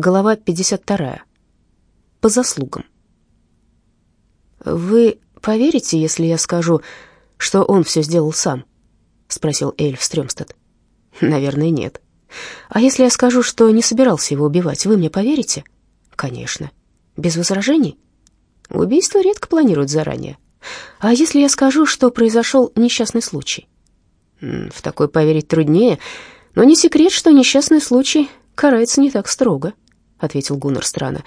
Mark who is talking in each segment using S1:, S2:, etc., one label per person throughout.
S1: Глава 52. По заслугам. «Вы поверите, если я скажу, что он все сделал сам?» — спросил Эльф Стрёмстед. «Наверное, нет. А если я скажу, что не собирался его убивать, вы мне поверите?» «Конечно. Без возражений?» «Убийство редко планируют заранее. А если я скажу, что произошел несчастный случай?» «В такой поверить труднее, но не секрет, что несчастный случай карается не так строго», — ответил Гуннар странно.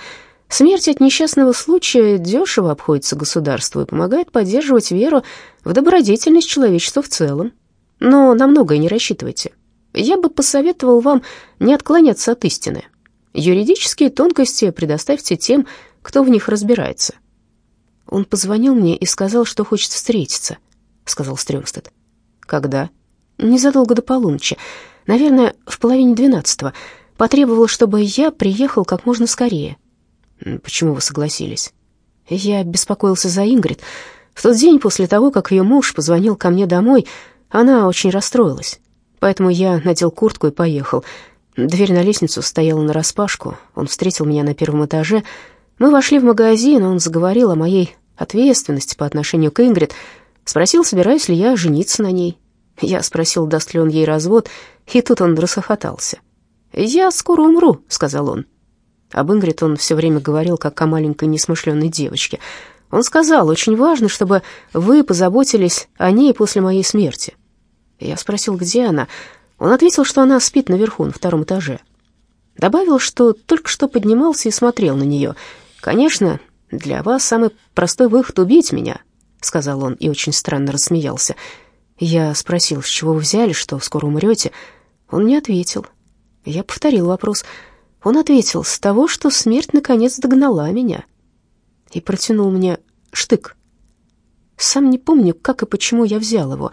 S1: «Смерть от несчастного случая дешево обходится государству и помогает поддерживать веру в добродетельность человечества в целом. Но на многое не рассчитывайте. Я бы посоветовал вам не отклоняться от истины. Юридические тонкости предоставьте тем, кто в них разбирается». «Он позвонил мне и сказал, что хочет встретиться», — сказал Стрёмстед. «Когда?» «Незадолго до полуночи. Наверное, в половине двенадцатого. Потребовал, чтобы я приехал как можно скорее. Почему вы согласились? Я беспокоился за Ингрид. В тот день после того, как ее муж позвонил ко мне домой, она очень расстроилась. Поэтому я надел куртку и поехал. Дверь на лестницу стояла нараспашку. Он встретил меня на первом этаже. Мы вошли в магазин, он заговорил о моей ответственности по отношению к Ингрид. Спросил, собираюсь ли я жениться на ней. Я спросил, даст ли он ей развод, и тут он расхохотался. «Я скоро умру», — сказал он. Об Ингрид он все время говорил, как о маленькой несмышленной девочке. Он сказал, очень важно, чтобы вы позаботились о ней после моей смерти. Я спросил, где она. Он ответил, что она спит наверху, на втором этаже. Добавил, что только что поднимался и смотрел на нее. «Конечно, для вас самый простой выход — убить меня», — сказал он и очень странно рассмеялся. Я спросил, с чего вы взяли, что скоро умрете. Он не ответил. Я повторил вопрос. Он ответил, с того, что смерть наконец догнала меня. И протянул мне штык. Сам не помню, как и почему я взял его.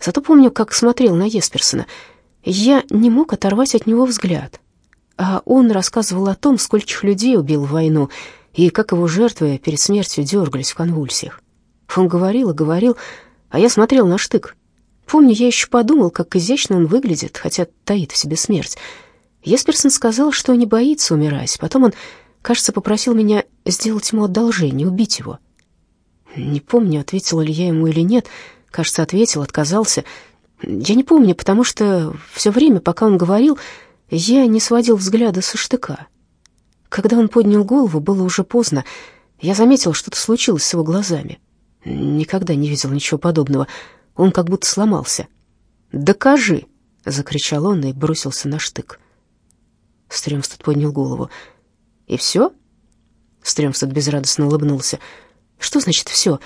S1: Зато помню, как смотрел на Есперсона. Я не мог оторвать от него взгляд. А он рассказывал о том, скольких людей убил в войну, и как его жертвы перед смертью дергались в конвульсиях. Он говорил и говорил, а я смотрел на штык. Помню, я еще подумал, как изящно он выглядит, хотя таит в себе смерть. Есперсон сказал, что не боится умирать. Потом он, кажется, попросил меня сделать ему одолжение, убить его. Не помню, ответила ли я ему или нет. Кажется, ответил, отказался. Я не помню, потому что все время, пока он говорил, я не сводил взгляда со штыка. Когда он поднял голову, было уже поздно. Я заметил, что-то случилось с его глазами. Никогда не видел ничего подобного. Он как будто сломался. «Докажи!» — закричал он и бросился на штык. Стрёмстед поднял голову. «И все?» Стрёмстед безрадостно улыбнулся. «Что значит все?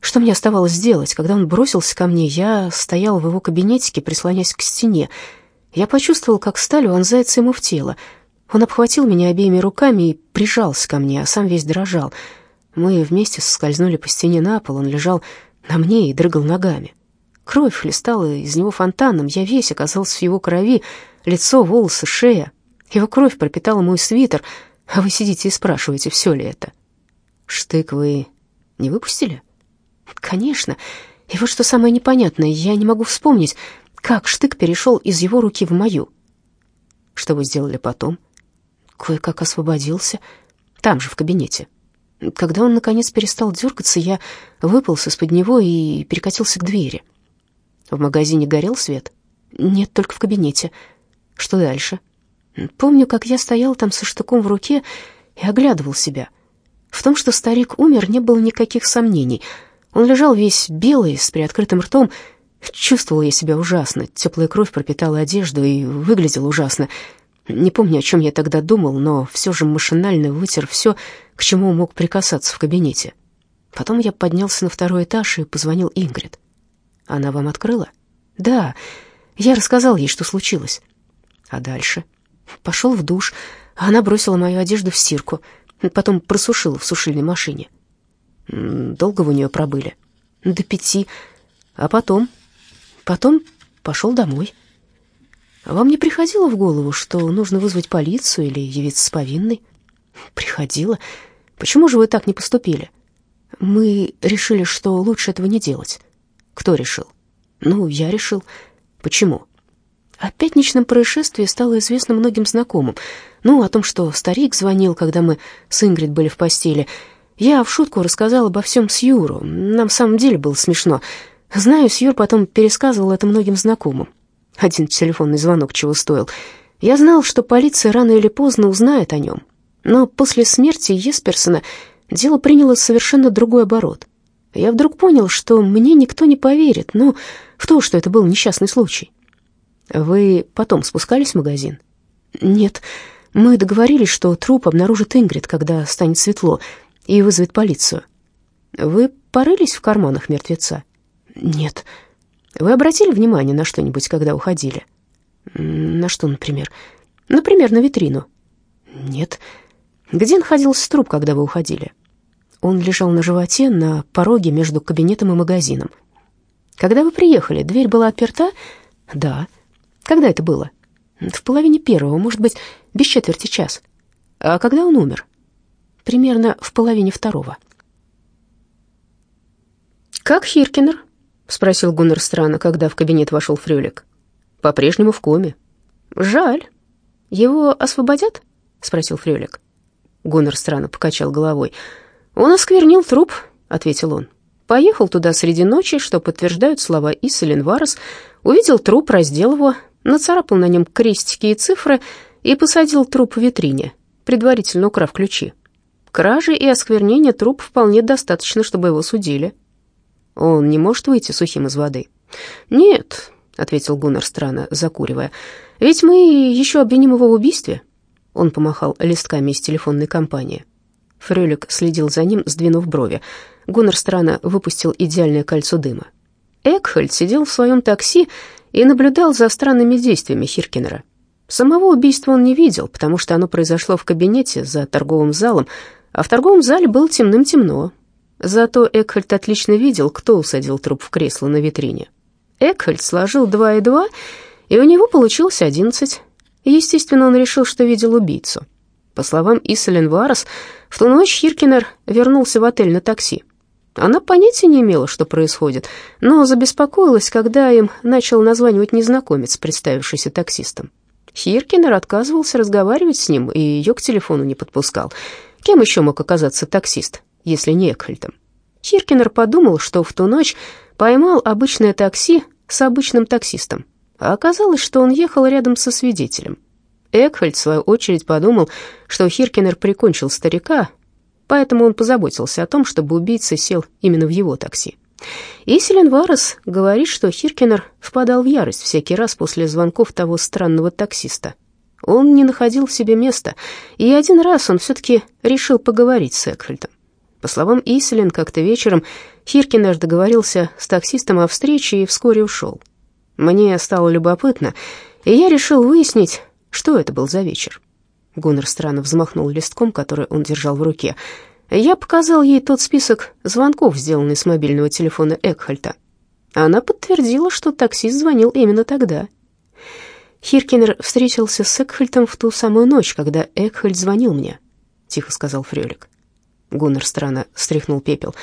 S1: Что мне оставалось сделать? Когда он бросился ко мне, я стоял в его кабинетике, прислонясь к стене. Я почувствовал, как сталь вонзается ему в тело. Он обхватил меня обеими руками и прижался ко мне, а сам весь дрожал. Мы вместе соскользнули по стене на пол, он лежал на мне и дрыгал ногами. Кровь хлестала из него фонтаном, я весь оказался в его крови, лицо, волосы, шея. Его кровь пропитала мой свитер, а вы сидите и спрашиваете, все ли это. Штык вы не выпустили? Конечно. И вот что самое непонятное, я не могу вспомнить, как штык перешел из его руки в мою. Что вы сделали потом? Кое-как освободился. Там же, в кабинете. Когда он, наконец, перестал дергаться, я выполз из-под него и перекатился к двери. В магазине горел свет? Нет, только в кабинете. Что дальше? Помню, как я стоял там со штуком в руке и оглядывал себя. В том, что старик умер, не было никаких сомнений. Он лежал весь белый, с приоткрытым ртом. Чувствовал я себя ужасно. Теплая кровь пропитала одежду и выглядел ужасно. Не помню, о чем я тогда думал, но все же машинально вытер все, к чему мог прикасаться в кабинете. Потом я поднялся на второй этаж и позвонил Ингрид. Она вам открыла? Да. Я рассказал ей, что случилось. А дальше? Пошел в душ, она бросила мою одежду в стирку, потом просушила в сушильной машине. Долго вы у нее пробыли? До пяти. А потом? Потом пошел домой. Вам не приходило в голову, что нужно вызвать полицию или явиться с повинной? Приходило. Почему же вы так не поступили? Мы решили, что лучше этого не делать. Кто решил? Ну, я решил. Почему? О пятничном происшествии стало известно многим знакомым. Ну, о том, что старик звонил, когда мы с Ингрид были в постели. Я в шутку рассказал обо всем Сьюру. Нам в самом деле было смешно. Знаю, Сьюр потом пересказывал это многим знакомым. Один телефонный звонок чего стоил. Я знал, что полиция рано или поздно узнает о нем. Но после смерти Есперсона дело приняло совершенно другой оборот. Я вдруг понял, что мне никто не поверит, ну, в то, что это был несчастный случай. Вы потом спускались в магазин? Нет, мы договорились, что труп обнаружит Ингрид, когда станет светло, и вызовет полицию. Вы порылись в карманах мертвеца? Нет. Вы обратили внимание на что-нибудь, когда уходили? На что, например? Например, на витрину. Нет. Где находился труп, когда вы уходили? Он лежал на животе на пороге между кабинетом и магазином. Когда вы приехали, дверь была отперта? Да. Когда это было? В половине первого, может быть, без четверти час. А когда он умер? Примерно в половине второго. «Как Хиркинер?» — спросил Гуннер странно, когда в кабинет вошел Фрюлик. «По-прежнему в коме». «Жаль. Его освободят?» — спросил Фрюлик. Гуннер странно покачал головой. «Он осквернил труп», — ответил он. «Поехал туда среди ночи, что подтверждают слова Исселин Варес, увидел труп, раздел его, нацарапал на нем крестики и цифры и посадил труп в витрине, предварительно украв ключи. Кражи и осквернения труп вполне достаточно, чтобы его судили. Он не может выйти сухим из воды. «Нет», — ответил Гуннар странно, закуривая, — «ведь мы еще обвиним его в убийстве». Он помахал листками из телефонной компании. Фрелик следил за ним, сдвинув брови. Гуннар странно выпустил идеальное кольцо дыма. Экхольд сидел в своем такси и наблюдал за странными действиями Хиркинера. Самого убийства он не видел, потому что оно произошло в кабинете за торговым залом, а в торговом зале было темным-темно. Зато Экхольд отлично видел, кто усадил труп в кресло на витрине. Экхольд сложил два и два, и у него получилось одиннадцать. Естественно, он решил, что видел убийцу. По словам Исселин Варес, в ту ночь Хиркинер вернулся в отель на такси. Она понятия не имела, что происходит, но забеспокоилась, когда им начал названивать незнакомец, представившийся таксистом. Хиркинер отказывался разговаривать с ним и ее к телефону не подпускал. Кем еще мог оказаться таксист, если не Экхальтом? Хиркинер подумал, что в ту ночь поймал обычное такси с обычным таксистом, а оказалось, что он ехал рядом со свидетелем. Экхальд, в свою очередь, подумал, что Хиркинер прикончил старика, поэтому он позаботился о том, чтобы убийца сел именно в его такси. Иселин Варес говорит, что Хиркинер впадал в ярость всякий раз после звонков того странного таксиста. Он не находил в себе места, и один раз он все-таки решил поговорить с Экхальдом. По словам Иселин, как-то вечером Хиркинер договорился с таксистом о встрече и вскоре ушел. Мне стало любопытно, и я решил выяснить, что это был за вечер. Гуннер странно взмахнул листком, который он держал в руке. Я показал ей тот список звонков, сделанный с мобильного телефона Экхальта. Она подтвердила, что таксист звонил именно тогда. Хиркинер встретился с Экхальтом в ту самую ночь, когда Экхальт звонил мне, — тихо сказал Фрёлик. Гуннер странно стряхнул пепел.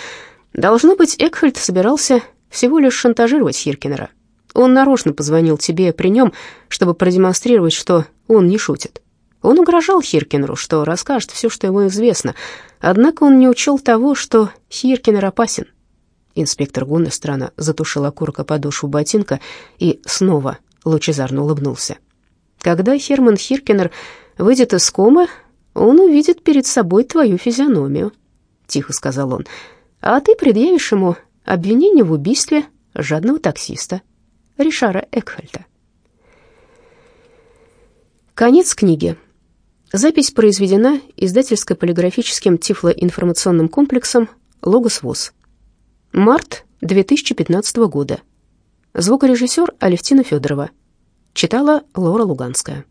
S1: Должно быть, Экхальт собирался всего лишь шантажировать Хиркинера. Он нарочно позвонил тебе при нем, чтобы продемонстрировать, что он не шутит. Он угрожал Хиркинеру, что расскажет все, что ему известно, однако он не учел того, что Хиркинер опасен. Инспектор Гунна странно затушил окурок о подошву ботинка и снова лучезарно улыбнулся. Когда Херман Хиркинер выйдет из комы, он увидит перед собой твою физиономию, — тихо сказал он, — а ты предъявишь ему обвинение в убийстве жадного таксиста Ришара Экхальта. Конец книги. Запись произведена издательско-полиграфическим тифлоинформационным комплексом «Логос ВОЗ». Март 2015 года. Звукорежиссер Алевтина Федорова. Читала Лора Луганская.